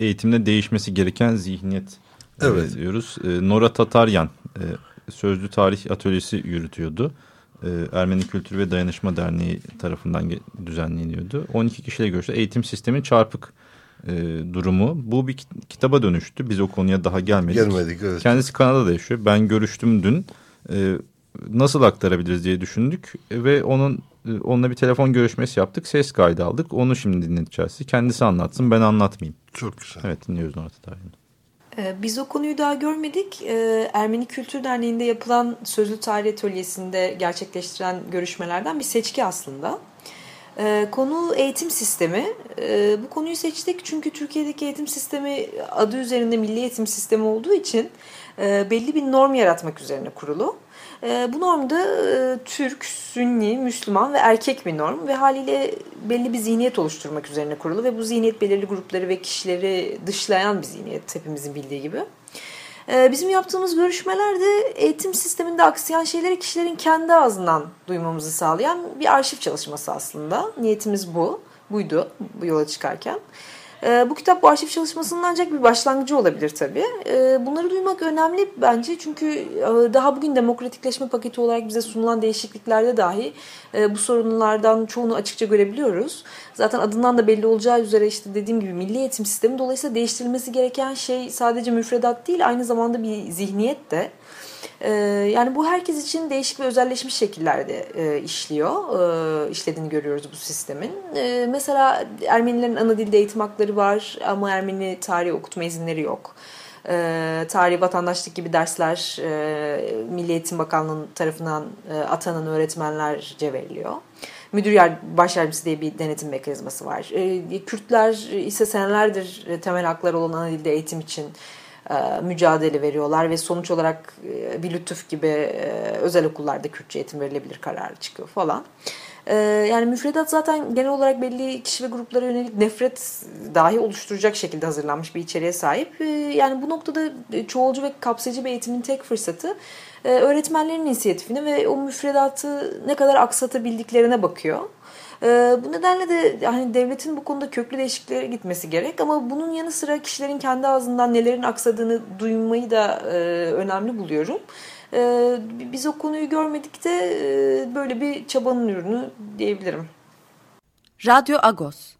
eğitimde değişmesi gereken zihniyet evet. diyoruz. Nora Tataryan Sözlü Tarih Atölyesi yürütüyordu. Ermeni Kültür ve Dayanışma Derneği tarafından düzenleniyordu. 12 kişiyle görüştü. Eğitim sistemin çarpık durumu. Bu bir kitaba dönüştü. Biz o konuya daha gelmedik. Gelmedik evet. Kendisi Kanada'da yaşıyor. Ben görüştüm dün. Nasıl aktarabiliriz diye düşündük ve onun onunla bir telefon görüşmesi yaptık. Ses kaydı aldık. Onu şimdi dinleteceğiz. Kendisi anlatsın ben anlatmayayım. Çok güzel. Evet dinliyoruz Nurhat Tarih'ini. Ee, biz o konuyu daha görmedik. Ee, Ermeni Kültür Derneği'nde yapılan Sözlü Tarih Atölyesi'nde gerçekleştiren görüşmelerden bir seçki aslında. Ee, konu eğitim sistemi. Bu konuyu seçtik çünkü Türkiye'deki eğitim sistemi adı üzerinde milli eğitim sistemi olduğu için e, belli bir norm yaratmak üzerine kurulu. E, bu normda e, Türk, Sünni, Müslüman ve erkek bir norm ve haliyle belli bir zihniyet oluşturmak üzerine kurulu ve bu zihniyet belirli grupları ve kişileri dışlayan bir zihniyet hepimizin bildiği gibi. E, bizim yaptığımız görüşmelerde eğitim sisteminde aksayan şeyleri kişilerin kendi ağzından duymamızı sağlayan bir arşiv çalışması aslında. Niyetimiz bu, buydu bu yola çıkarken. E, bu kitap bu arşiv çalışmasının ancak bir başlangıcı olabilir tabii. E, bunları duymak önemli bence çünkü e, daha bugün demokratikleşme paketi olarak bize sunulan değişikliklerde dahi e, bu sorunlardan çoğunu açıkça görebiliyoruz. Zaten adından da belli olacağı üzere işte dediğim gibi milli eğitim sistemi dolayısıyla değiştirilmesi gereken şey sadece müfredat değil aynı zamanda bir zihniyet de. Ee, yani bu herkes için değişik ve özelleşmiş şekillerde e, işliyor, e, işlediğini görüyoruz bu sistemin. E, mesela Ermenilerin ana dilde eğitim hakları var ama Ermeni tarihi okutma izinleri yok. E, tarih, vatandaşlık gibi dersler e, Milli Eğitim Bakanlığı tarafından e, atanan öğretmenlerce veriliyor. Müdür baş yardımcısı diye bir denetim mekanizması var. E, Kürtler ise senelerdir temel hakları olan ana dilde eğitim için e, mücadele veriyorlar ve sonuç olarak e, bir lütuf gibi e, özel okullarda Kürtçe eğitim verilebilir kararı çıkıyor falan. Yani müfredat zaten genel olarak belli kişi ve gruplara yönelik nefret dahi oluşturacak şekilde hazırlanmış bir içeriğe sahip. Yani bu noktada çoğulcu ve kapsayıcı bir eğitimin tek fırsatı öğretmenlerin inisiyatifine ve o müfredatı ne kadar aksatabildiklerine bakıyor. E, bu nedenle de hani devletin bu konuda köklü değişikliklere gitmesi gerek ama bunun yanı sıra kişilerin kendi ağzından nelerin aksadığını duymayı da e, önemli buluyorum. E, biz o konuyu görmedik de e, böyle bir çabanın ürünü diyebilirim. Radyo Agos